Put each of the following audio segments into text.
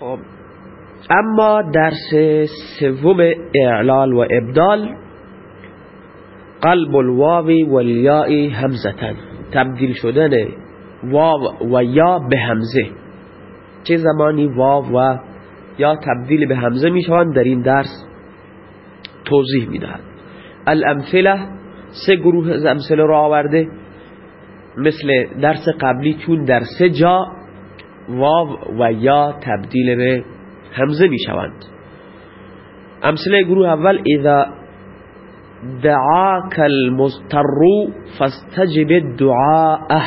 خب. اما درس سوم اعلال و ابدال قلب الواوی والیاء همزتن تبدیل شدن واو و یا به همزه چه زمانی واو و یا تبدیل به همزه می‌شوند؟ در این درس توضیح می‌دهد. الامثله سه گروه از امثله را آورده. مثل درس قبلی چون در سه جا واو و یا تبدیل به همزه می‌شوند. امثله گروه اول اذا دعاك المضطر فاستجب الدعاء.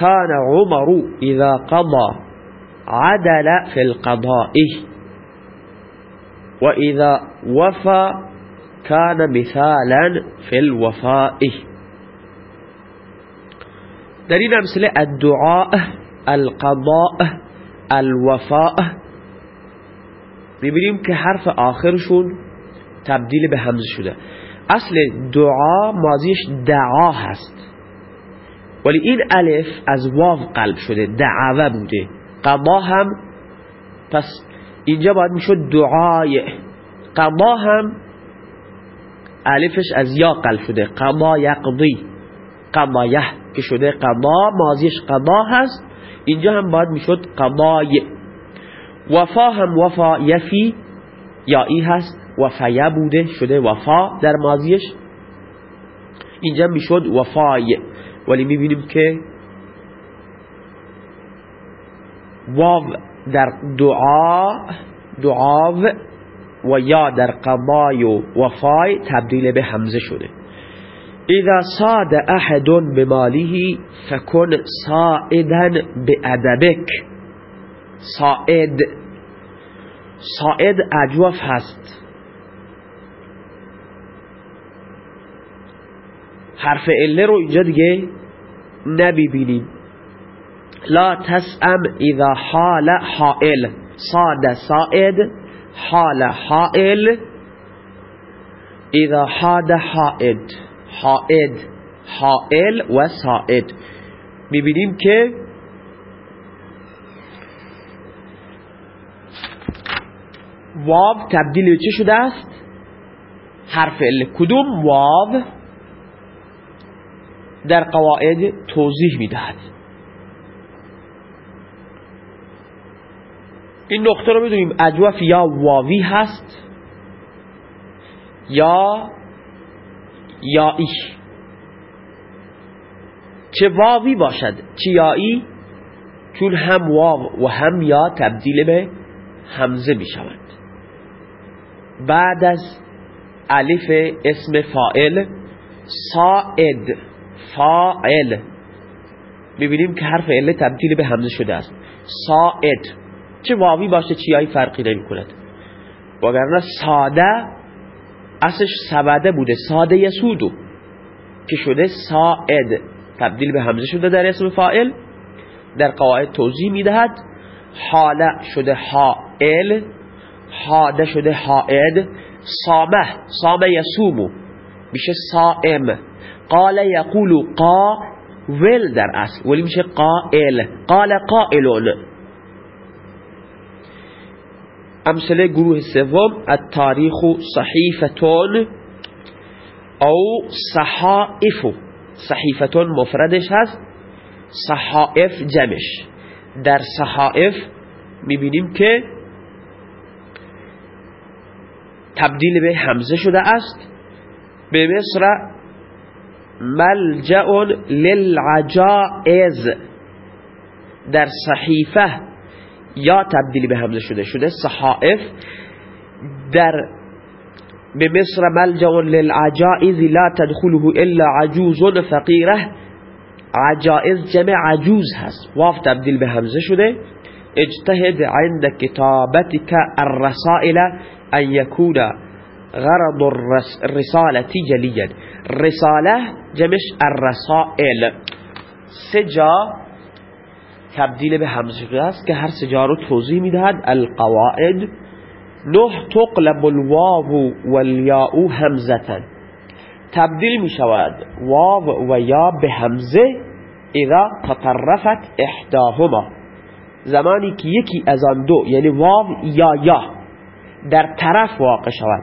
كان عمر اذا قضى عدل في القضاء. وإذا وفى كان مثالا في الوفاء. در این امثله الدعاء القضاء الوفاء. می‌بینیم که حرف آخرشون تبدیل به همزه شده. اصل دعا ماضیش دعا هست. ولی این الف از واو قلب شده دعوه بوده. قضا هم پس اینجا باید می‌شد دعای. قضا هم الفش از یا قلب شده. قضا یقضی. قضایه که شده قضا ماضیش قضا هست. اینجا هم باید می‌شد قضای. وفا هم وفا یفی یا ای هست. وفایه بوده شده وفا در ماضیش. اینجا می‌شد وفای. ولی می‌بینیم که واو در دعا دعا و یا در قضای و وفای تبدیل به همزه شده. اذا صاد احد بماله فکن صائدا بأدبک صائد صائد اجوف هست. حرف اله رو اینجا دیگه نبیبینیم لا تسأم اذا حال حائل. صاد صائد حال حائل. اذا حاد حائد. حائد حائل و صائد می‌بینیم که واو تبدیل به چه شده است؟ حرف ال. کدوم واو در قواعد توضیح می‌دهد؟ این نقطه رو بدونیم اجوف یا واوی هست یا یایی چه واوی باشد؟ چه یایی چون هم واو و هم یا تبدیل به همزه می شود. بعد از الف اسم فائل صائد فائل می‌بینیم که حرف ال تبدیل به همزه شده است. صائد چه واوی باشه چیایی فرقی نمی کند وگرنه ساده اصلش سبده بوده ساده یسودو که شده ساعد. تبدیل به همزه شده در اسم فائل در قواعد توضیح می‌دهد حاله شده حائل حاده شده حائد صامه صامه یسومو میشه صائم قال یقول قا ول در اصل. ولی میشه قائل. قال قائلون. امثله گروه سوم التاریخ صحیفتون او صحائف. صحیفتون مفردش هست. صحائف جمش در صحائف می‌بینیم که تبدیل به همزه شده است. به مصر ملجع للعجائز. در صحیفه یا تبدیل به همزه شده شده صحائف در به مصر ملجع للعجائز لا تدخله الا عجوز فقیره. عجائز جمع عجوز هست. واف تبدیل به همزه شده. اجتهد عند كتابتك الرسائل ان يكون غرض الرسالة جليا رساله جمش الرسائل. سجا تبدیل به همزه شده است که هر سجا رو توضیح می‌دهد. القواعد. نه تقلب الواو والیاء همزتن تبدیل می شود واو و یا به همزه اذا تطرفت احداهما. زمانی که یکی از آن دو یعنی واو یا یا در طرف واقع شود.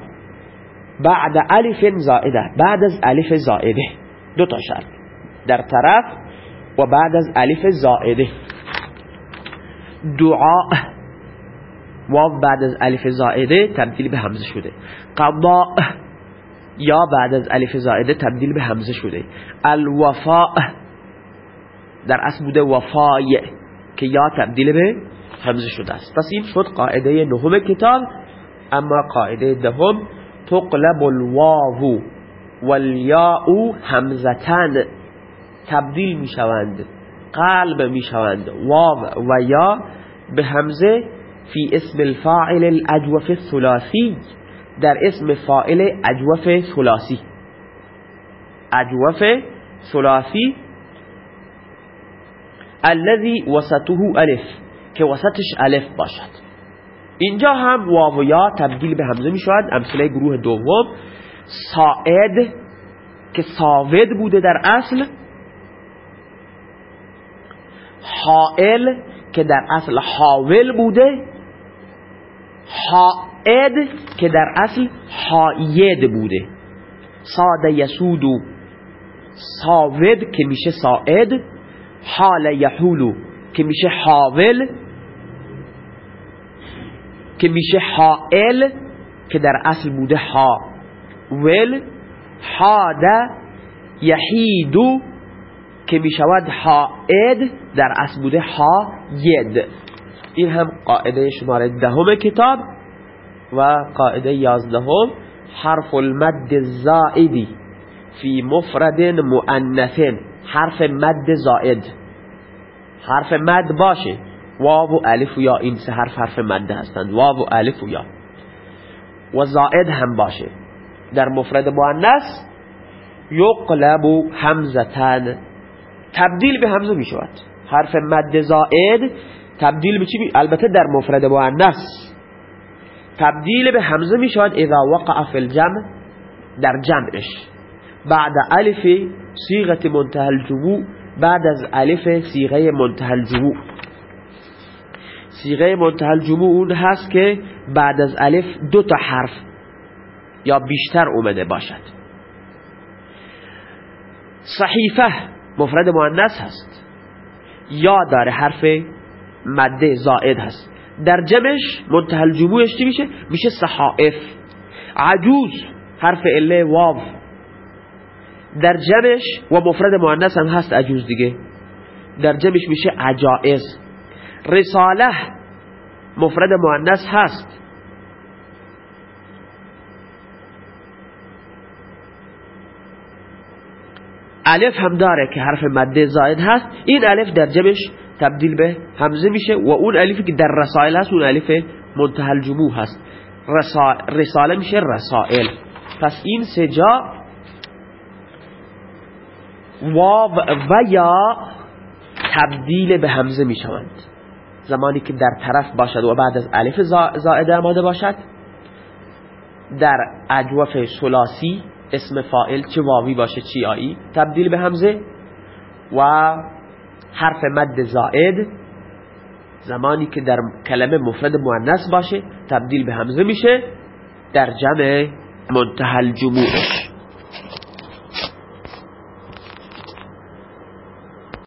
بعد الف زائده. بعد از الف زائده. دو تا شرط. در طرف و بعد از الف زائده. دعاء واو بعد از الف زائده تبدیل به همزه شده. قضاء یا بعد از الف زائده تبدیل به همزه شده. الوفاء در اصل بوده وفای که یا تبدیل به همزه شده است. پس این شد قاعده نهم کتاب اما قاعده دهم تقلب الواو والیاء همزتن تبدیل می شوند قلب می شوند واو و یا به همزه فی اسم الفاعل الاجوف الثلاثی در اسم فاعل اجوف ثلاثی. اجوف ثلاثی. الذي وسطه الف که وسطش الف باشد. اینجا هم واو یا تبدیل به همزه می شود امثله گروه دوم. ساعد که ساود بوده در اصل. حائل که در اصل حاول بوده حائد که در اصل حاید بوده. ساده یسودو ساود که میشه ساعد حال یحولو که میشه حاول که میشه حائل که در اصل بوده حاول حاده یحیدو که می‌شود حائد در اصل بوده حاید. این هم قاعده شماره دهم کتاب و قاعده یازدهم حرف المد الزائدی فی مفرد مؤنث حرف مد زائد. حرف مد باشه. واو و الف و یا این سه حرف حرف مد هستند. واو و الف و یا. و زائد هم باشه. در مفرد مؤنث یقلب همزتن تبدیل به همزه می شود حرف مد زائد تبدیل به چی البته در مفرد مؤنث تبدیل به همزه می شود اذا وقع فی الجمع در جمعش. بعد الف صيغه منتهى الجموع بعد از الف صيغه منتهى الجموع. صيغه منتهى الجموع اون هست که بعد از الف دو تا حرف یا بیشتر اومده باشد. صحیفه مفرد مؤنث هست. یا داره حرف مده زائد هست. در جمعش منتهى الجموعش چی میشه؟ میشه صحائف. عجوز حرف اله واو. در جمعش و مفرد مؤنث هم هست عجوز دیگه. در جمعش میشه عجائز. رساله مفرد مؤنث هست. الف هم داره که حرف مده زائد هست. این الف در جمعش تبدیل به همزه میشه و اون الفی که در رسائل هست اون الف منتهى الجموع هست. رساله میشه رسائل. پس این سه جا واو و یا تبدیل به همزه می‌شوند. زمانی که در طرف باشد و بعد از الف زائد آماده باشد. در اجوف سلاسی اسم فائل چه واوی باشه چی آیی؟ تبدیل به همزه. و حرف مد زائد زمانی که در کلمه مفرد مؤنث باشه تبدیل به همزه میشه. در جمع منتهى الجموعش